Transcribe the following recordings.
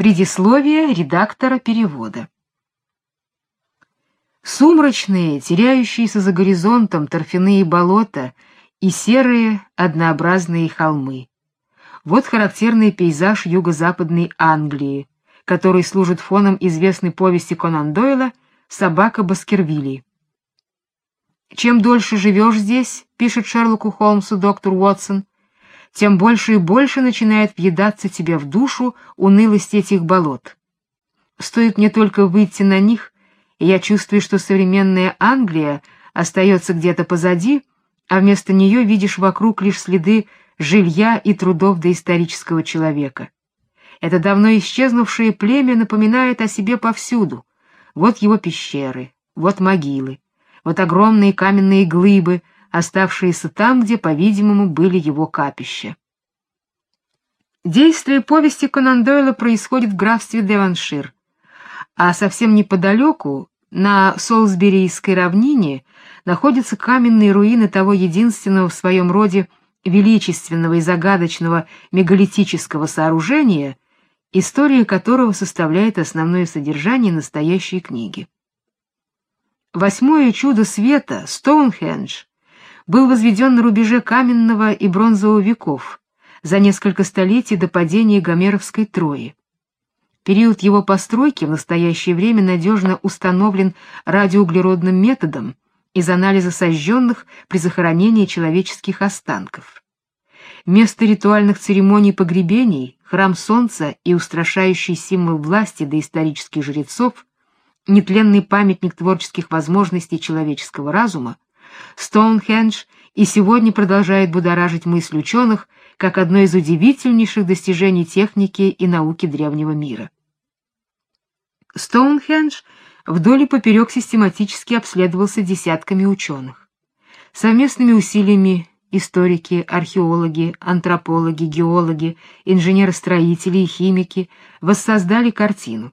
Предисловие редактора перевода. Сумрачные, теряющиеся за горизонтом торфяные болота и серые однообразные холмы. Вот характерный пейзаж юго-западной Англии, который служит фоном известной повести Конан Дойла «Собака Баскервилей». «Чем дольше живешь здесь, — пишет Шерлоку Холмсу доктор Уотсон, — тем больше и больше начинает въедаться тебе в душу унылость этих болот. Стоит мне только выйти на них, и я чувствую, что современная Англия остается где-то позади, а вместо нее видишь вокруг лишь следы жилья и трудов доисторического человека. Это давно исчезнувшее племя напоминает о себе повсюду. Вот его пещеры, вот могилы вот огромные каменные глыбы, оставшиеся там, где, по-видимому, были его капища. Действие повести Конан Дойла происходит в графстве Деваншир, а совсем неподалеку, на Солсберийской равнине, находятся каменные руины того единственного в своем роде величественного и загадочного мегалитического сооружения, история которого составляет основное содержание настоящей книги. Восьмое чудо света, Стоунхендж, был возведен на рубеже каменного и бронзового веков за несколько столетий до падения Гомеровской Трои. Период его постройки в настоящее время надежно установлен радиоуглеродным методом из анализа сожженных при захоронении человеческих останков. Место ритуальных церемоний погребений, храм солнца и устрашающий символ власти доисторических жрецов нетленный памятник творческих возможностей человеческого разума, Стоунхендж и сегодня продолжает будоражить мысль ученых как одно из удивительнейших достижений техники и науки древнего мира. Стоунхендж вдоль и поперек систематически обследовался десятками ученых. Совместными усилиями историки, археологи, антропологи, геологи, инженеры-строители и химики воссоздали картину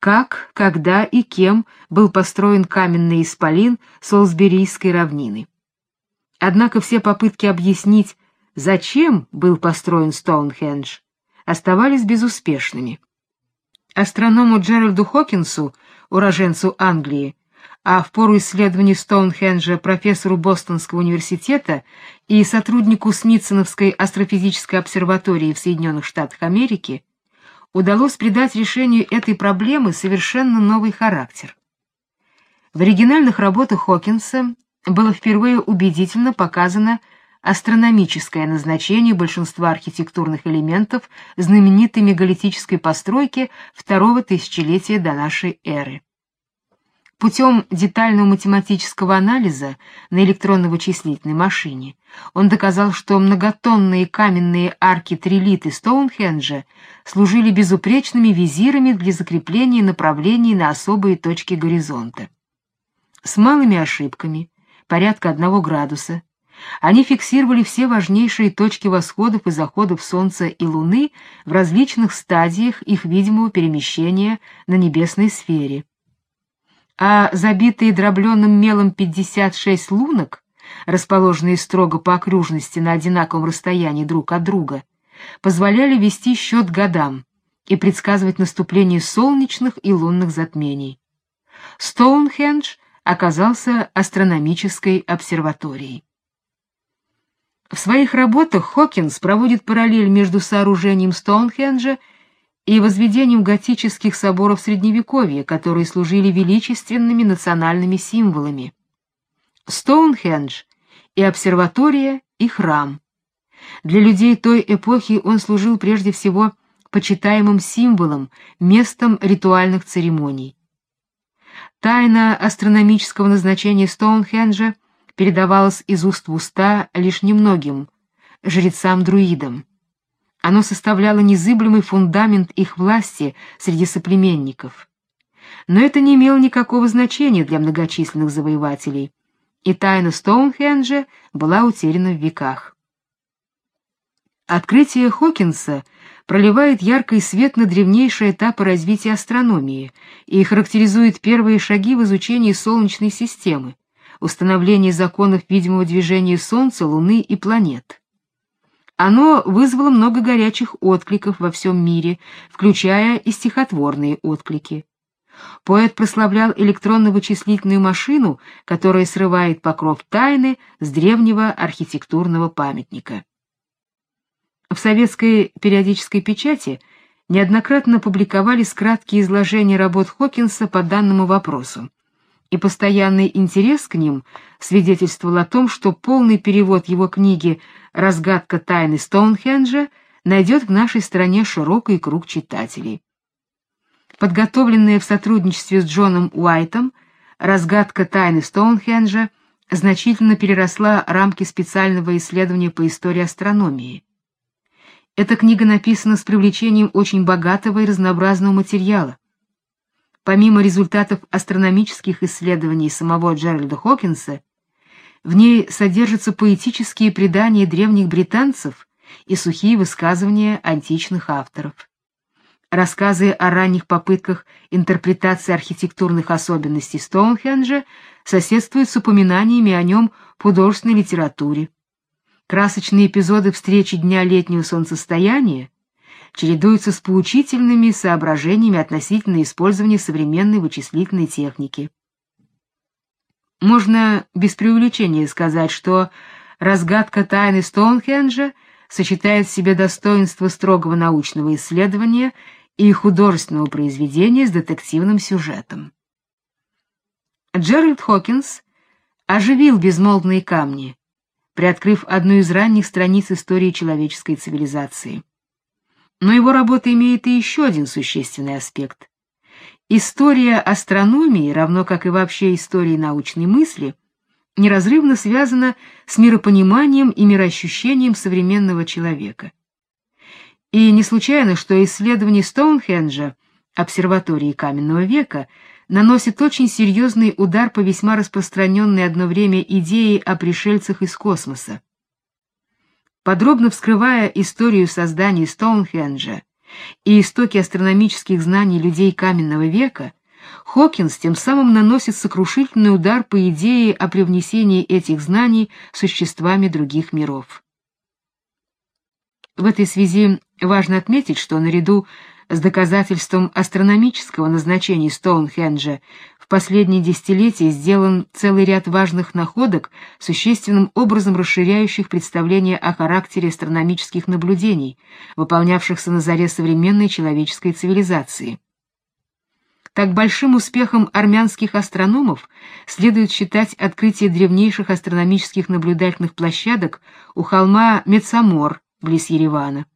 как, когда и кем был построен каменный исполин Солсберийской равнины. Однако все попытки объяснить, зачем был построен Стоунхендж, оставались безуспешными. Астроному Джеральду Хокинсу, уроженцу Англии, а в пору исследований Стоунхенджа профессору Бостонского университета и сотруднику Смитсоновской астрофизической обсерватории в Соединенных Штатах Америки, удалось придать решению этой проблемы совершенно новый характер. В оригинальных работах Хокинса было впервые убедительно показано астрономическое назначение большинства архитектурных элементов знаменитой мегалитической постройки второго тысячелетия до нашей эры. Путем детального математического анализа на электронно-вычислительной машине он доказал, что многотонные каменные арки трилиты Стоунхенджа служили безупречными визирами для закрепления направлений на особые точки горизонта. С малыми ошибками, порядка одного градуса, они фиксировали все важнейшие точки восходов и заходов Солнца и Луны в различных стадиях их видимого перемещения на небесной сфере а забитые дробленым мелом 56 лунок, расположенные строго по окружности на одинаковом расстоянии друг от друга, позволяли вести счет годам и предсказывать наступление солнечных и лунных затмений. Стоунхендж оказался астрономической обсерваторией. В своих работах Хокинс проводит параллель между сооружением Стоунхенджа и возведением готических соборов Средневековья, которые служили величественными национальными символами. Стоунхендж и обсерватория, и храм. Для людей той эпохи он служил прежде всего почитаемым символом, местом ритуальных церемоний. Тайна астрономического назначения Стоунхенджа передавалась из уст в уста лишь немногим жрецам-друидам. Оно составляло незыблемый фундамент их власти среди соплеменников. Но это не имело никакого значения для многочисленных завоевателей, и тайна Стоунхенджа была утеряна в веках. Открытие Хокинса проливает яркий свет на древнейшие этапы развития астрономии и характеризует первые шаги в изучении Солнечной системы, установление законов видимого движения Солнца, Луны и планет. Оно вызвало много горячих откликов во всем мире, включая и стихотворные отклики. Поэт прославлял электронно-вычислительную машину, которая срывает покров тайны с древнего архитектурного памятника. В советской периодической печати неоднократно публиковались краткие изложения работ Хокинса по данному вопросу и постоянный интерес к ним свидетельствовал о том, что полный перевод его книги «Разгадка тайны Стоунхенджа» найдет в нашей стране широкий круг читателей. Подготовленная в сотрудничестве с Джоном Уайтом, «Разгадка тайны Стоунхенджа» значительно переросла рамки специального исследования по истории астрономии. Эта книга написана с привлечением очень богатого и разнообразного материала, Помимо результатов астрономических исследований самого Джеральда Хокинса, в ней содержатся поэтические предания древних британцев и сухие высказывания античных авторов. Рассказы о ранних попытках интерпретации архитектурных особенностей Стоунхенджа соседствуют с упоминаниями о нем в художественной литературе. Красочные эпизоды встречи дня летнего солнцестояния чередуются с поучительными соображениями относительно использования современной вычислительной техники. Можно без преувеличения сказать, что разгадка тайны Стоунхенджа сочетает в себе достоинство строгого научного исследования и художественного произведения с детективным сюжетом. Джеральд Хокинс оживил безмолвные камни, приоткрыв одну из ранних страниц истории человеческой цивилизации. Но его работа имеет и еще один существенный аспект. История астрономии, равно как и вообще история научной мысли, неразрывно связана с миропониманием и мироощущением современного человека. И не случайно, что исследование Стоунхенджа, обсерватории каменного века, наносит очень серьезный удар по весьма распространенной одно время идее о пришельцах из космоса. Подробно вскрывая историю создания Стоунхенджа и истоки астрономических знаний людей каменного века, Хокинс тем самым наносит сокрушительный удар по идее о привнесении этих знаний существами других миров. В этой связи важно отметить, что наряду с доказательством астрономического назначения Стоунхенджа последние десятилетия сделан целый ряд важных находок, существенным образом расширяющих представление о характере астрономических наблюдений, выполнявшихся на заре современной человеческой цивилизации. Так большим успехом армянских астрономов следует считать открытие древнейших астрономических наблюдательных площадок у холма Мецамор близ Еревана.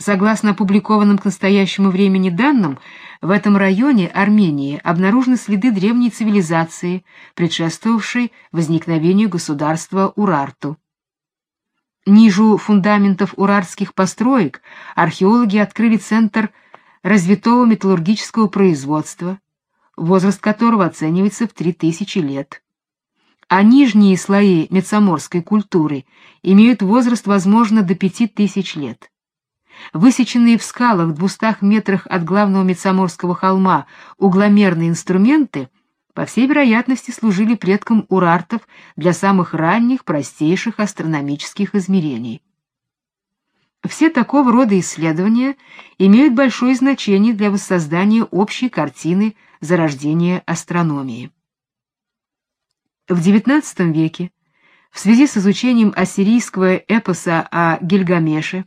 Согласно опубликованным к настоящему времени данным, в этом районе Армении обнаружены следы древней цивилизации, предшествовавшей возникновению государства Урарту. Ниже фундаментов урартских построек археологи открыли центр развитого металлургического производства, возраст которого оценивается в 3000 лет. А нижние слои мецаморской культуры имеют возраст, возможно, до 5000 лет. Высеченные в скалах в двухстах метрах от главного Мецаморского холма угломерные инструменты, по всей вероятности, служили предкам урартов для самых ранних, простейших астрономических измерений. Все такого рода исследования имеют большое значение для воссоздания общей картины зарождения астрономии. В XIX веке в связи с изучением ассирийского эпоса о Гильгамеше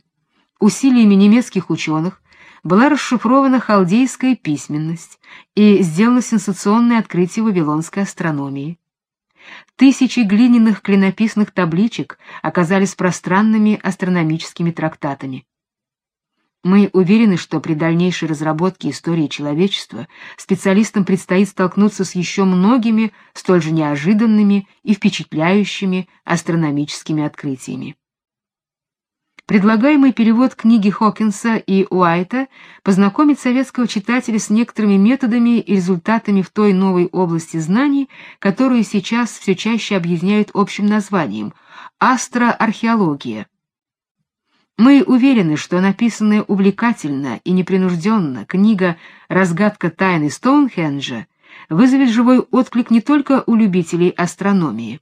усилиями немецких ученых была расшифрована халдейская письменность и сделано сенсационное открытие вавилонской астрономии. Тысячи глиняных клинописных табличек оказались пространными астрономическими трактатами. Мы уверены, что при дальнейшей разработке истории человечества специалистам предстоит столкнуться с еще многими столь же неожиданными и впечатляющими астрономическими открытиями. Предлагаемый перевод книги Хокинса и Уайта познакомит советского читателя с некоторыми методами и результатами в той новой области знаний, которую сейчас все чаще объединяют общим названием астроархеология. Мы уверены, что написанная увлекательно и непринужденно книга Разгадка тайны Стоунхенджа вызовет живой отклик не только у любителей астрономии,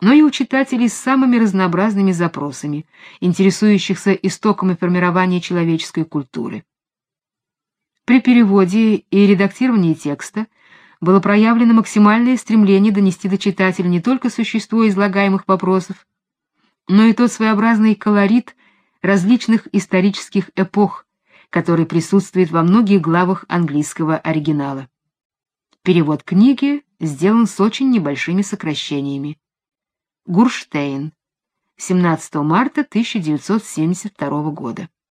но и у читателей с самыми разнообразными запросами, интересующихся истоками формирования человеческой культуры. При переводе и редактировании текста было проявлено максимальное стремление донести до читателя не только существо излагаемых вопросов, но и тот своеобразный колорит различных исторических эпох, который присутствует во многих главах английского оригинала. Перевод книги сделан с очень небольшими сокращениями. Гурштейн. 17 марта 1972 года.